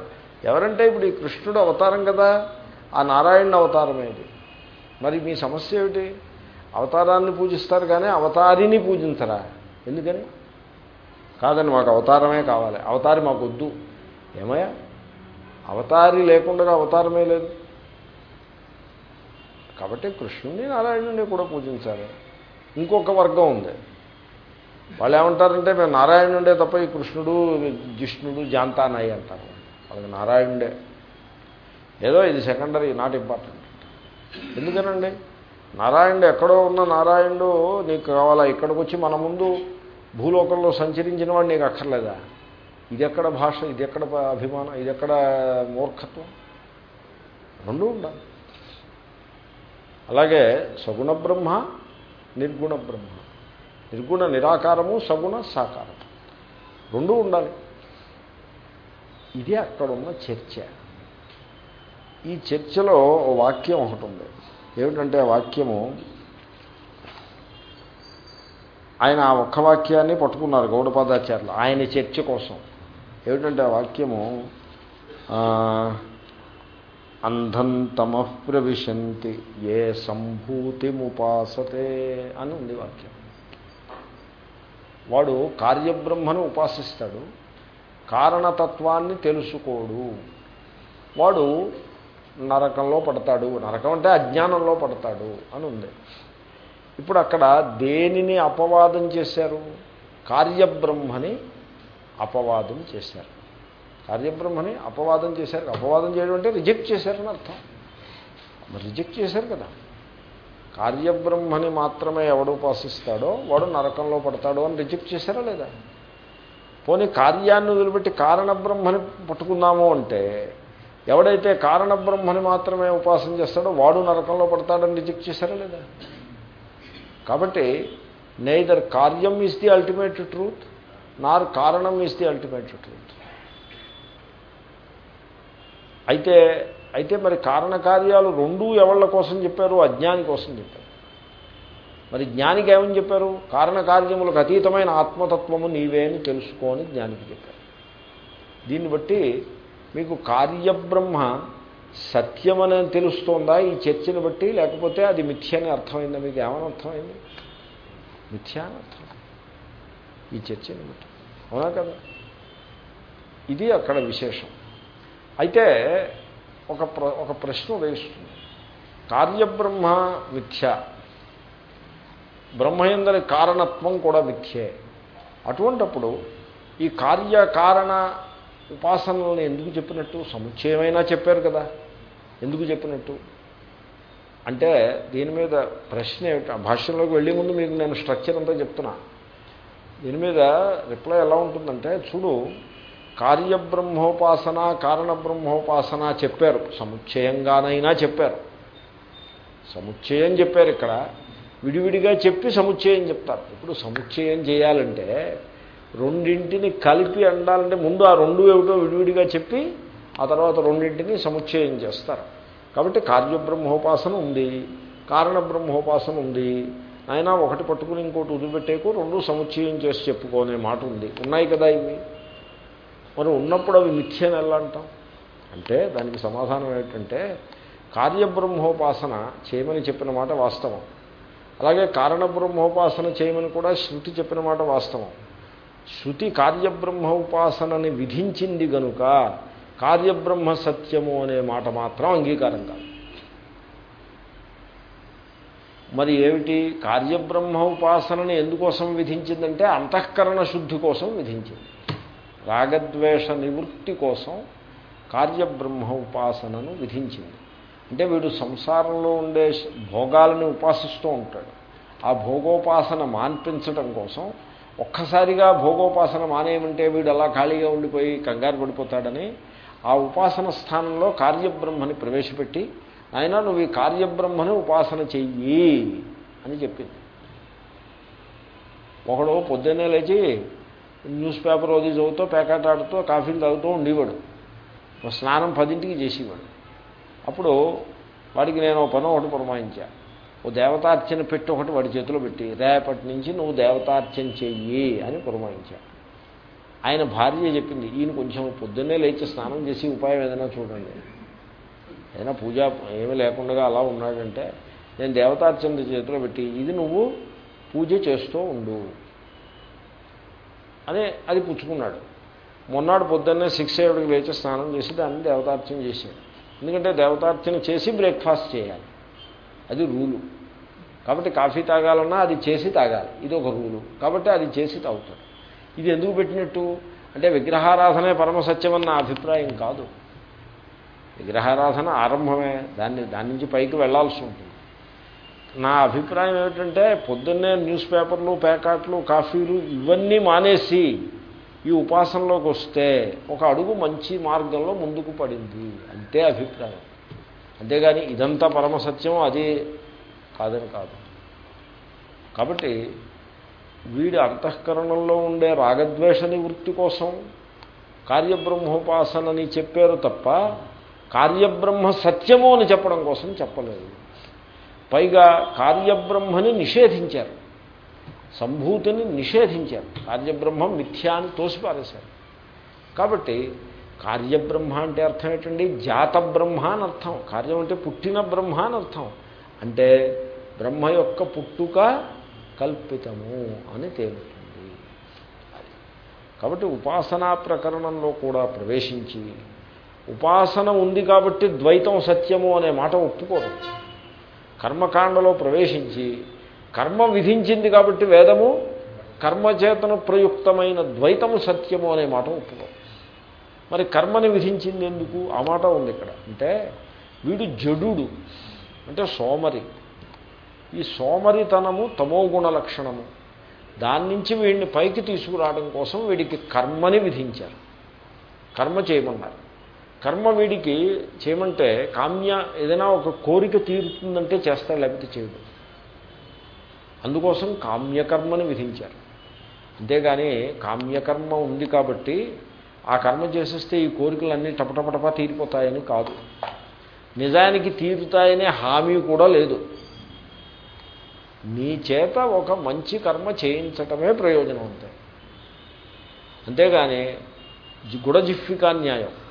ఎవరంటే ఇప్పుడు ఈ కృష్ణుడు అవతారం కదా ఆ నారాయణ అవతారం ఏది? మరి మీ సమస్య ఏమిటి? అవతారాన్ని పూజిస్తారు కానీ అవతారిని పూజించరా? ఎందుకని? కాదని మాకు అవతారమే కావాలి. అవతారి మాకు వద్దు ఏమయ్యా? అవతారి లేకుండా అవతారమే లేదు. కాబట్టి కృష్ణుని నారాయణుని కూడా పూజించాలి. ఇంకొక వర్గం ఉంది. వాళ్ళు ఏమంటారంటే మేము నారాయణుడే తప్ప ఈ కృష్ణుడు జిష్ణుడు జాంతానాయి అంటారు. వాళ్ళకి నారాయణుడే. ఏదో ఇది సెకండరీ నాట్ ఇంపార్టెంట్ ఎందుకనండి? నారాయణుడు ఎక్కడో ఉన్న నారాయణుడు నీకు కావాలా? ఇక్కడికి వచ్చి మన ముందు భూలోకంలో సంచరించిన వాడు నీకు అక్కర్లేదా? ఇది ఎక్కడ భాష ఇది ఎక్కడ అభిమానం ఇది ఎక్కడ మూర్ఖత్వం? రెండూ ఉండాలి. అలాగే సగుణ బ్రహ్మ నిర్గుణ బ్రహ్మ. నిర్గుణ నిరాకారము సగుణ సాకారం. రెండూ ఉండాలి. ఇది అక్కడున్న చర్చ. ఈ చర్చలో ఓ వాక్యం ఒకటి ఉంది. ఏమిటంటే ఆ వాక్యము ఆయన ఆ ఒక్క వాక్యాన్ని పట్టుకున్నారు గౌడపాదాచార్యులు ఆయన చర్చ కోసం. ఏమిటంటే ఆ వాక్యము అంధంతమ ప్రవిశంతి ఏ సంభూతిముపాసతే అని ఉంది వాక్యం. వాడు కార్యబ్రహ్మను ఉపాసిస్తాడు కారణతత్వాన్ని తెలుసుకోడు. వాడు నరకంలో పడతాడు నరకం అంటే అజ్ఞానంలో పడతాడు అని ఉంది. ఇప్పుడు అక్కడ దేనిని అపవాదం చేశారు? కార్యబ్రహ్మని అపవాదం చేశారు. కార్యబ్రహ్మని అపవాదం చేశారు. అపవాదం చేయడం అంటే రిజెక్ట్ చేశారని అర్థం. రిజెక్ట్ చేశారు కదా. కార్యబ్రహ్మని మాత్రమే ఎవడు ఉపాసిస్తాడో వాడు నరకంలో పడతాడో అని రిజెక్ట్ చేశారా లేదా? పోనీ కార్యాన్ని వదిలిపెట్టి కారణబ్రహ్మని పట్టుకున్నాము అంటే ఎవడైతే కారణబ్రహ్మని మాత్రమే ఉపాసన చేస్తాడో వాడు నరకంలో పడతాడని రిజెక్ట్ చేశారా లేదా? కాబట్టి నైదర్ కార్యం ఈజ్ ది అల్టిమేట్ ట్రూత్ నార్ కారణం ఈజ్ ది అల్టిమేట్ ట్రూత్ అయితే అయితే మరి కారణకార్యాలు రెండూ ఎవళ్ళ కోసం చెప్పారు? అజ్ఞాని కోసం చెప్పారు. మరి జ్ఞానికి ఏమని చెప్పారు? కారణకార్యములకు అతీతమైన ఆత్మతత్వము నీవే అని తెలుసుకోని జ్ఞానికి చెప్పారు. దీన్ని బట్టి మీకు కార్యబ్రహ్మ సత్యమని తెలుస్తోందా? ఈ చర్చను బట్టి లేకపోతే అది మిథ్య అని అర్థమైందా? మీకు ఏమని అర్థమైంది? మిథ్య అని అర్థమైంది. ఈ చర్చని బట్టి అవునా కదా? ఇది అక్కడ విశేషం. అయితే ఒక ప్ర ఒక ప్రశ్న ఉదయిస్తుంది. కార్యబ్రహ్మ మిథ్య. బ్రహ్మయందరి కారణత్వం కూడా మిథ్యే. అటువంటప్పుడు ఈ కార్యకారణ ఉపాసనలను ఎందుకు చెప్పినట్టు? సముచ్చయమైనా చెప్పారు కదా. ఎందుకు చెప్పినట్టు? అంటే దీని మీద ప్రశ్న ఏమిటి? భాష్యంలోకి వెళ్ళే ముందు మీకు నేను స్ట్రక్చర్ అంతా చెప్తున్నా. దీని మీద రిప్లై ఎలా ఉంటుందంటే చూడు కార్యబ్రహ్మోపాసన కారణబ్రహ్మోపాసన చెప్పారు. సముచ్చయంగానైనా చెప్పారు. సముచ్చయం చెప్పారు ఇక్కడ. విడివిడిగా చెప్పి సముచ్చయం చెప్తారు. ఇప్పుడు సముచ్చయం చేయాలంటే రెండింటిని కలిపి అండాలంటే ముందు ఆ రెండు ఏమిటో విడివిడిగా చెప్పి ఆ తర్వాత రెండింటిని సముచ్చయం చేస్తారు. కాబట్టి కార్యబ్రహ్మోపాసన ఉంది కారణబ్రహ్మోపాసన ఉంది. ఆయన ఒకటి పట్టుకుని ఇంకోటి వదిలిపెట్టేకు రెండు సముచ్చయం చేసి చెప్పుకోనే మాట ఉంది. ఉన్నాయి కదా ఇవి? మరి ఉన్నప్పుడు అవి మిథ్యని ఎలా అంటాం అంటే దానికి సమాధానం ఏమిటంటే కార్యబ్రహ్మోపాసన చేయమని చెప్పిన మాట వాస్తవం. అలాగే కారణబ్రహ్మోపాసన చేయమని కూడా శృతి చెప్పిన మాట వాస్తవం. శృతి కార్యబ్రహ్మ ఉపాసనని విధించింది గనుక కార్యబ్రహ్మ సత్యము అనే మాట మాత్రం అంగీకారం కాదు. మరి ఏమిటి? కార్యబ్రహ్మ ఉపాసనని ఎందుకోసం విధించిందంటే అంతఃకరణ శుద్ధి కోసం విధించింది. రాగద్వేష నివృత్తి కోసం కార్యబ్రహ్మ ఉపాసనను విధించింది. అంటే వీడు సంసారంలో ఉండే భోగాలని ఉపాసిస్తూ ఉంటాడు. ఆ భోగోపాసన మాన్పించడం కోసం ఒక్కసారిగా భోగోపాసన మానేయమంటే వీడు అలా ఖాళీగా ఉండిపోయి కంగారు పడిపోతాడని ఆ ఉపాసన స్థానంలో కార్యబ్రహ్మని ప్రవేశపెట్టి ఆయన నువ్వు ఈ కార్యబ్రహ్మని ఉపాసన చెయ్యి అని చెప్పింది. ఒకడు పొద్దున్నే లేచి న్యూస్ పేపర్ అది చదువుతూ ప్యాకెట్ ఆడుతూ కాఫీలు తాగుతూ ఉండేవాడు. స్నానం పదింటికి చేసేవాడు. అప్పుడు వాడికి నేను పని ఒకటి పురమాయించా. ఓ దేవతార్చన పెట్టి ఒకటి వాడి చేతిలో పెట్టి రేపటి నుంచి నువ్వు దేవతార్చన చెయ్యి అని పురమాయించా. ఆయన భార్య చెప్పింది ఈయన కొంచెం పొద్దున్నే లేచి స్నానం చేసి ఉపాయం ఏదైనా చూడండి. ఏదైనా పూజ ఏమీ లేకుండా అలా ఉన్నాడంటే నేను దేవతార్చన చేతిలో పెట్టి ఇది నువ్వు పూజ చేస్తూ ఉండు. అని అది పుచ్చుకున్నాడు. మొన్నాడు పొద్దున్నే సిక్స్ ఏడుకి లేచి స్నానం చేసి దాన్ని దేవతార్చన చేశాడు. ఎందుకంటే దేవతార్చన చేసి బ్రేక్ఫాస్ట్ చేయాలి. అది రూలు. కాబట్టి కాఫీ తాగాలన్నా అది చేసి తాగాలి. ఇది ఒక రూలు. కాబట్టి అది చేసి తాగుతాడు. ఇది ఎందుకు పెట్టినట్టు? అంటే విగ్రహారాధనే పరమసత్యమన్న అభిప్రాయం కాదు. విగ్రహారాధన ఆరంభమే. దాన్ని దాని నుంచి పైకి వెళ్ళాల్సి ఉంటుంది. నా అభిప్రాయం ఏమిటంటే పొద్దున్నే న్యూస్ పేపర్లు పేకాట్లు కాఫీలు ఇవన్నీ మానేసి ఈ ఉపాసనలోకి వస్తే ఒక అడుగు మంచి మార్గంలో ముందుకు పడింది. అంతే అభిప్రాయం. అంతేగాని ఇదంతా పరమసత్యం అది కాదని కాదు. కాబట్టి వీడి అంతఃకరణంలో ఉండే రాగద్వేష నివృత్తి కోసం కార్యబ్రహ్మోపాసనని చెప్పారు తప్ప కార్యబ్రహ్మ సత్యము అని చెప్పడం కోసం చెప్పలేదు. పైగా కార్యబ్రహ్మని నిషేధించారు. సంభూతిని నిషేధించారు. కార్యబ్రహ్మ మిథ్యా అని తోసిపారేశారు. కాబట్టి కార్యబ్రహ్మ అంటే అర్థం ఏంటండి? జాత బ్రహ్మ అని అర్థం. కార్యం అంటే పుట్టిన బ్రహ్మ అని అర్థం. అంటే బ్రహ్మ యొక్క పుట్టుక కల్పితము అని తేలుతుంది. కాబట్టి ఉపాసనా ప్రకరణంలో కూడా ప్రవేశించి ఉపాసన ఉంది కాబట్టి ద్వైతం సత్యము అనే మాట ఒప్పుకోరు కర్మకాండలో ప్రవేశించి కర్మ విధించింది కాబట్టి వేదము కర్మచేతను ప్రయుక్తమైన ద్వైతము సత్యము అనే మాట ఒప్పుకోరు మరి కర్మని విధించింది ఎందుకు? ఆ మాట ఉంది ఇక్కడ. అంటే వీడు జడుడు. అంటే సోమరి. ఈ సోమరితనము తమోగుణ లక్షణము. దాని నుంచి వీడిని పైకి తీసుకురావడం కోసం వీడికి కర్మని విధించారు. కర్మ చేయమన్నారు. కర్మ వీడికి చేయమంటే కామ్య ఏదైనా ఒక కోరిక తీరుతుందంటే చేస్తాడు లేకపోతే చేయడు. అందుకోసం కామ్యకర్మని విధించారు. అంతేగాని కామ్యకర్మ ఉంది కాబట్టి ఆ కర్మ చేసేస్తే ఈ కోరికలన్నీ టపటపటపా తీరిపోతాయని కాదు. నిజానికి తీరుతాయనే హామీ కూడా లేదు. నీ చేత ఒక మంచి కర్మ చేయించటమే ప్రయోజనం అంతే. అంతేగాని గుడజిఫ్ఫికా న్యాయం.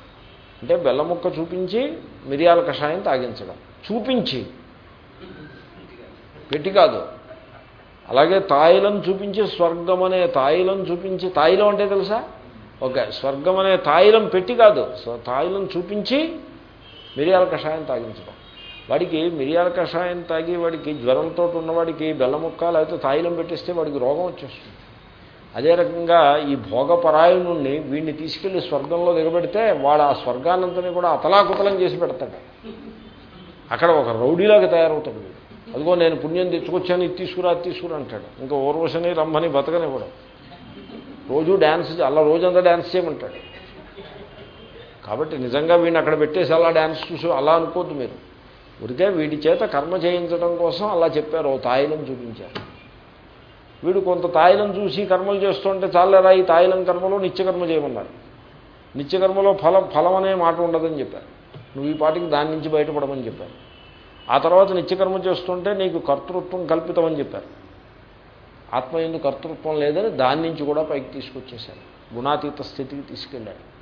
అంటే బెల్లముక్క చూపించి మిరియాల కషాయం తాగించడం. చూపించి. పెట్టి కాదు. అలాగే తాయిలం చూపించి స్వర్గం అనే తాయిలం చూపించి తాయిలం అంటే తెలుసా? ఓకే స్వర్గం అనే తాయిలం పెట్టి కాదు. తాయిలం చూపించి మిరియాల కషాయం తాగించడం. వాడికి మిరియాల కషాయం తాగి వాడికి జ్వరంతో ఉన్నవాడికి బెల్లముక్క లేకపోతే తాయిలం పెట్టిస్తే వాడికి రోగం వచ్చేస్తుంది. అదే రకంగా ఈ భోగపరాయణుణ్ణి వీడిని తీసుకెళ్ళి స్వర్గంలో దిగబెడితే వాడు ఆ స్వర్గానంతని కూడా అతలాకుతలం చేసి పెడతాడు. అక్కడ ఒక రౌడీలాగా తయారవుతాడు. అదిగో నేను పుణ్యం తెచ్చుకొచ్చాను ఇది తీసుకురా అది తీసుకురా అంటాడు. ఇంకా ఓర్వశని రమ్మని బతకనివ్వడం. రోజు డ్యాన్స్ అలా రోజంతా డ్యాన్స్ చేయమంటాడు. కాబట్టి నిజంగా వీడిని అక్కడ పెట్టేసి అలా డ్యాన్స్ చూసి అలా అనుకోద్దు మీరు. ఉరికే వీడి చేత కర్మ చేయించడం కోసం అలా చెప్పారు ఓ తాయిలం చూపించారు. వీడు కొంత తాయిలం చూసి కర్మలు చేస్తుంటే చాలరా ఈ తాయిలం కర్మలో నిత్యకర్మ చేయమన్నారు. నిత్యకర్మలో ఫలం ఫలం అనే మాట ఉండదని చెప్పారు. నువ్వు ఈ పాటికి దాని నుంచి బయటపడమని చెప్పారు. ఆ తర్వాత నిత్యకర్మ చేస్తుంటే నీకు కర్తృత్వం కల్పితమని చెప్పారు. ఆత్మ ఎందు కర్తృత్వం లేదని దాని నుంచి కూడా పైకి తీసుకొచ్చేశారు. గుణాతీత స్థితికి తీసుకెళ్ళాడు.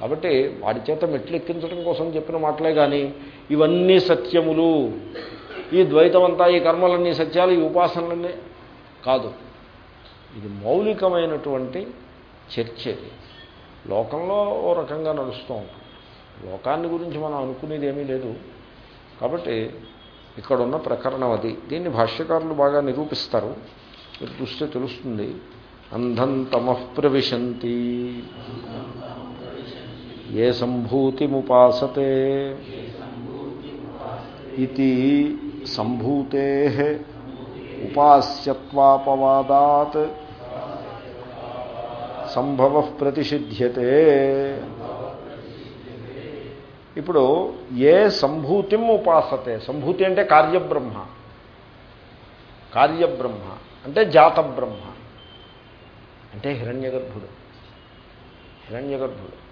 కాబట్టి వాడి చేత మెట్లు ఎక్కించడం కోసం చెప్పిన మాటలే కానీ ఇవన్నీ సత్యములు. ఈ ద్వైతమంతా ఈ కర్మలన్నీ సత్యాలు ఈ ఉపాసనలన్నీ కాదు. ఇది మౌలికమైనటువంటి చర్చ ఇది. లోకంలో ఓ రకంగా నడుస్తూ ఉంటుంది. లోకాన్ని గురించి మనం అనుకునేది ఏమీ లేదు. కాబట్టి ఇక్కడున్న ప్రకరణం అది. దీన్ని భాష్యకారులు బాగా నిరూపిస్తారు. మీరు చూస్తే తెలుస్తుంది. అంధం తమః ప్రవిశంతి ఏ సంభూతిముపాసతే. ఇది సంభూతే ఉపాస్యత్వాపవాదాత్ సంభవ ప్రతిషిధ్యతే ఇప్పుడు ఏ సంభూతిం ఉపాసతే? సంభూతి అంటే కార్యబ్రహ్మ. కార్యబ్రహ్మ అంటే జాతబ్రహ్మ. అంటే హిరణ్యగర్భుడు. హిరణ్యగర్భుడు.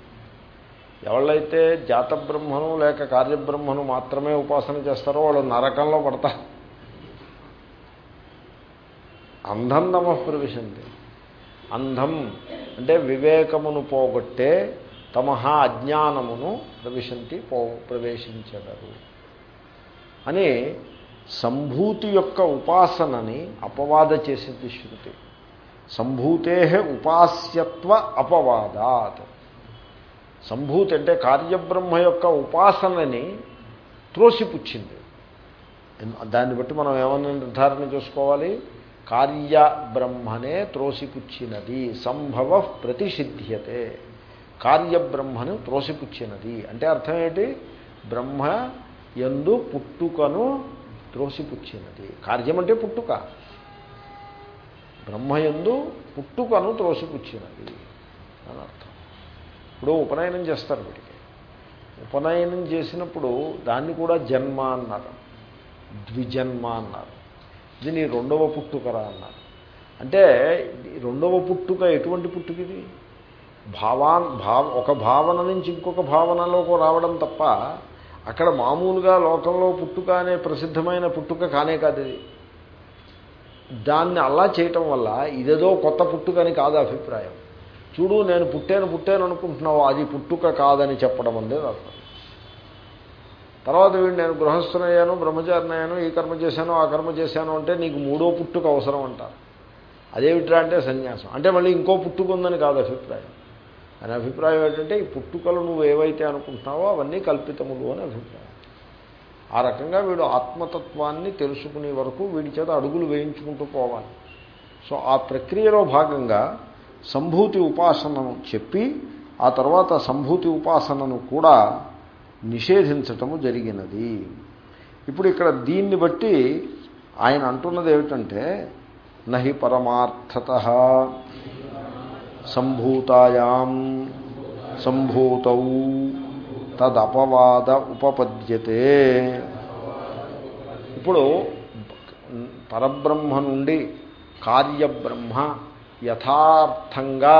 ఎవళ్ళైతే జాతబ్రహ్మను లేక కార్యబ్రహ్మను మాత్రమే ఉపాసన చేస్తారో వాళ్ళు నరకంలో పడతారు. అంధం నమ ప్రవిశంతి. అంధం అంటే వివేకమును పోగొట్టే తమహ అజ్ఞానమును ప్రవిశంతి పో ప్రవేశించగలరు అని సంభూతి యొక్క ఉపాసనని అపవాద చేసింది శృతి. సంభూతే ఉపాస్యత్వ అపవాదాత్. సంభూతి అంటే కార్యబ్రహ్మ యొక్క ఉపాసనని త్రోసిపుచ్చింది. దాన్ని బట్టి మనం ఏమన్నా నిర్ధారణ చేసుకోవాలి? కార్య బ్రహ్మనే త్రోసిపుచ్చినది సంభవ ప్రతిషిధ్యతే. కార్యబ్రహ్మను త్రోసిపుచ్చినది. అంటే అర్థం ఏంటి? బ్రహ్మ ఎందు పుట్టుకను త్రోసిపుచ్చినది. కార్యం అంటే పుట్టుక. బ్రహ్మయందు పుట్టుకను త్రోసిపుచ్చినది అని అర్థం. ఇప్పుడు ఉపనయనం చేస్తారు వీటికి ఉపనయనం చేసినప్పుడు దాన్ని కూడా జన్మ అన్నారు. ద్విజన్మ అన్నారు. ఇది నీ రెండవ పుట్టుకరా అన్నారు అంటే రెండవ పుట్టుక ఎటువంటి పుట్టుకిది? భావాన్ భావా భావ ఒక భావన నుంచి ఇంకొక భావనలోకి రావడం తప్ప అక్కడ మామూలుగా లోకంలో పుట్టుక అనే ప్రసిద్ధమైన పుట్టుక కానే కాదు ఇది. దాన్ని అలా చేయటం వల్ల ఇదేదో కొత్త పుట్టుకని కాదు అభిప్రాయం. చూడు నేను పుట్టాను పుట్టాను అనుకుంటున్నావు అది పుట్టుక కాదని చెప్పడం అనేది అర్థం తర్వాత వీడు నేను గృహస్థునయ్యాను బ్రహ్మచారినయ్యాను ఈ కర్మ చేశాను ఆ కర్మ చేశాను అంటే నీకు మూడో పుట్టుకు అవసరం అంటారు. అదేమిట్రా అంటే సన్యాసం. అంటే మళ్ళీ ఇంకో పుట్టుకుందని కాదు అభిప్రాయం. అని అభిప్రాయం ఏంటంటే ఈ పుట్టుకలు నువ్వు ఏవైతే అనుకుంటున్నావో అవన్నీ కల్పితములు అని అభిప్రాయం. ఆ రకంగా వీడు ఆత్మతత్వాన్ని తెలుసుకునే వరకు వీడి చేత అడుగులు వేయించుకుంటూ పోవాలి. సో ఆ ప్రక్రియలో భాగంగా సంభూతి ఉపాసనను చెప్పి ఆ తర్వాత సంభూతి ఉపాసనను కూడా నిషేధించటము జరిగినది. ఇప్పుడు ఇక్కడ దీన్ని బట్టి ఆయన అంటున్నది ఏమిటంటే నహి పరమార్థత సంభూతాయాం సంభూతౌ తదపవాద ఉపపద్యతే. ఇప్పుడు పరబ్రహ్మ నుండి కార్యబ్రహ్మ యథార్థంగా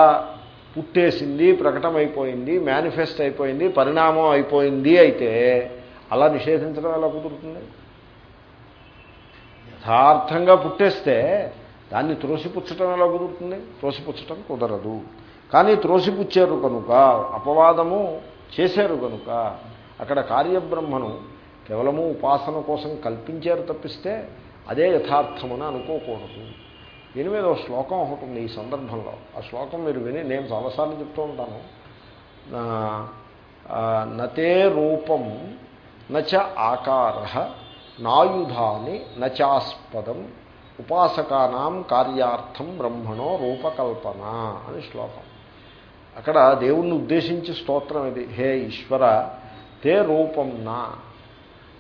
పుట్టేసింది ప్రకటమైపోయింది మేనిఫెస్ట్ అయిపోయింది పరిణామం అయిపోయింది అయితే అలా నిషేధించడం ఎలా కుదురుతుంది? యథార్థంగా పుట్టేస్తే దాన్ని త్రోసిపుచ్చటం ఎలా కుదురుతుంది? త్రోసిపుచ్చటం కుదరదు. కానీ త్రోసిపుచ్చారు కనుక అపవాదము చేశారు కనుక అక్కడ కార్యబ్రహ్మను కేవలము ఉపాసన కోసం కల్పించారు తప్పిస్తే అదే యథార్థమని అనుకోకూడదు. దీని మీద ఒక శ్లోకం ఒకటి ఉంది ఈ సందర్భంలో. ఆ శ్లోకం మీరు విని నేను చాలాసార్లు చెప్తూ ఉంటాను. నతే రూపం నచ ఆకార నాయుధాని నచాస్పదం ఉపాసకానాం కార్యార్థం బ్రహ్మణో రూపకల్పన అని శ్లోకం. అక్కడ దేవుణ్ణి ఉద్దేశించి స్తోత్రం ఇది. హే ఈశ్వర తే రూపం నా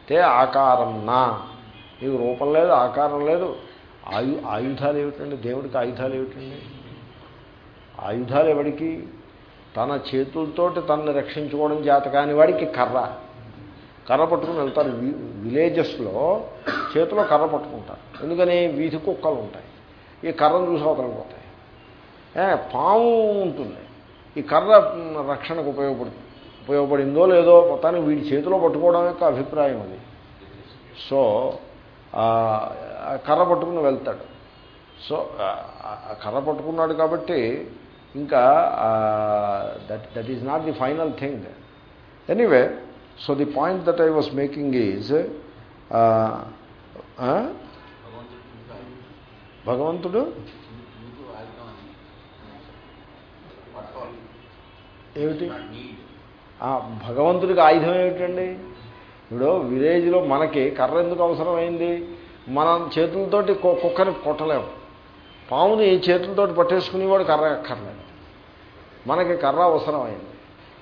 తే ఆకారం నా. నీకు రూపం లేదు ఆకారం లేదు. ఆయు ఆయుధాలు ఏమిటండి దేవుడికి ఆయుధాలు ఏమిటండి ఆయుధాలు ఎవడికి తన చేతులతోటి తనని రక్షించుకోవడం చేత కాని వాడికి కర్ర. కర్ర పట్టుకుని వెళ్తారు. విలేజెస్లో చేతిలో కర్ర పట్టుకుంటారు. ఎందుకని? వీధి కుక్కలు ఉంటాయి ఈ కర్రను చూసి అవతలకి పోతాయి. పాము ఉంటుంది. ఈ కర్ర రక్షణకు ఉపయోగపడుతుంది ఉపయోగపడిందో లేదో మొత్తానికి వీడి చేతిలో పట్టుకోవడం యొక్క అభిప్రాయం అది. సో కర్ర పట్టుకుని వెళ్తాడు. సో కర్ర పట్టుకున్నాడు కాబట్టి ఇంకా that that is not the final thing anyway so the point that I was making is భగవంతుడు? ఏమిటి? భగవంతుడికి ఆయుధం ఏమిటండి? ఇప్పుడు విలేజ్లో మనకి కర్ర ఎందుకు అవసరమైంది? మనం చేతులతోటి కుక్కని కొట్టలేము పాముని చేతులతోటి పట్టేసుకునేవాడు కర్ర ఎక్కర్లేదు. మనకి కర్ర అవసరమైంది.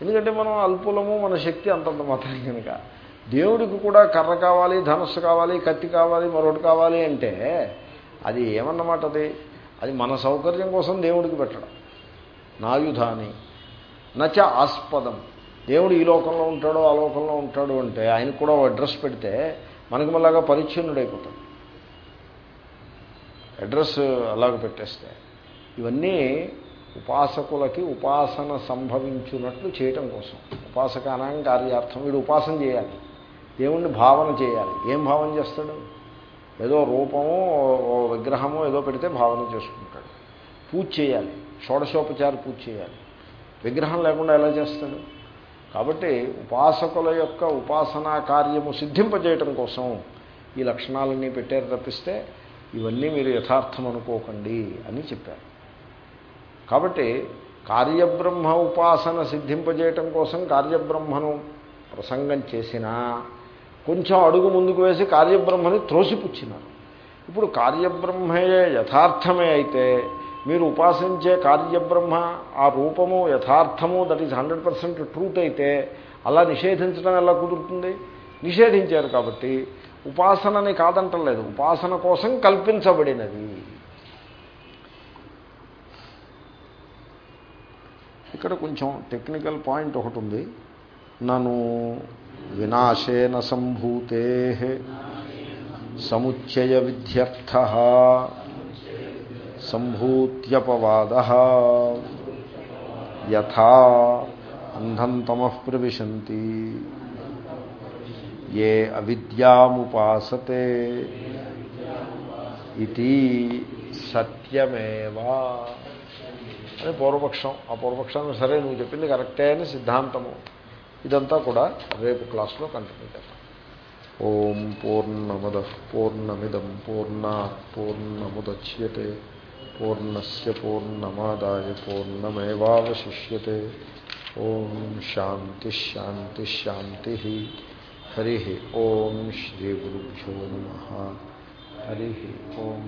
ఎందుకంటే మనం అల్పులము మన శక్తి అంతంత మాత్రం కనుక. దేవుడికి కూడా కర్ర కావాలి ధనస్సు కావాలి కత్తి కావాలి మరొకటి కావాలి అంటే అది ఏమన్నమాట అది? అది మన సౌకర్యం కోసం దేవుడికి పెట్టడం. నాయుధాని. నచ ఆస్పదం. దేవుడు ఈ లోకంలో ఉంటాడో ఆ లోకంలో ఉంటాడు అంటే ఆయనకు కూడా అడ్రస్ పెడితే మనకి మళ్ళాగా పరిచ్ఛిన్నుడైపోతాడు. అడ్రస్ అలాగ పెట్టేస్తే. ఇవన్నీ ఉపాసకులకి ఉపాసన సంభవించున్నట్లు చేయటం కోసం. ఉపాసకానం కార్యార్థం. వీడు ఉపాసన చేయాలి. దేవుణ్ణి భావన చేయాలి. ఏం భావన చేస్తాడు? ఏదో రూపమో విగ్రహము విగ్రహమో ఏదో పెడితే భావన చేసుకుంటాడు. పూజ చేయాలి. షోడశోపచార పూజ చేయాలి. విగ్రహం లేకుండా ఎలా చేస్తాడు? కాబట్టి ఉపాసకుల యొక్క ఉపాసనా కార్యము సిద్ధింపజేయటం కోసం ఈ లక్షణాలన్నీ పెట్టారు తప్పిస్తే ఇవన్నీ మీరు యథార్థం అనుకోకండి అని చెప్పారు. కాబట్టి కార్యబ్రహ్మ ఉపాసన సిద్ధింపజేయటం కోసం కార్యబ్రహ్మను ప్రసంగం చేసినా కొంచెం అడుగు ముందుకు వేసి కార్యబ్రహ్మని త్రోసిపుచ్చినారు. ఇప్పుడు కార్యబ్రహ్మయే యథార్థమే అయితే మీరు ఉపాసించే కార్యబ్రహ్మ ఆ రూపము యథార్థము that is hundred percent truth అయితే అలా నిషేధించడం ఎలా కుదురుతుంది? నిషేధించారు కాబట్టి ఉపాసనని కాదంటలేదు. ఉపాసన కోసం కల్పించబడినది. ఇక్కడ కొంచెం టెక్నికల్ పాయింట్ ఒకటి ఉంది నను వినాశేన సంభూతే సముచ్చయ విధ్యర్థ సంభూత్యపవాద యథా అంధంతమ ప్రవిశంతి. ఏ అవిద్యాముపాసతే ఇది సత్యమేవా. అని పూర్వపక్షం. ఆ పూర్వపక్షాన్ని సరే నువ్వు చెప్పింది కరెక్టే అని సిద్ధాంతము. ఇదంతా కూడా రేపు క్లాస్లో కంటిన్యూ చేద్దాం. ఓం పూర్ణమద పూర్ణమిదం పూర్ణా పూర్ణముద్యతే. పూర్ణస్ పూర్ణమాదాయ పూర్ణమేవాశిష్యతే ఓం శాంతి. శాంతి శాంతి హరి ఓం శ్రీ గురుభ్యో నమ హరి ఓం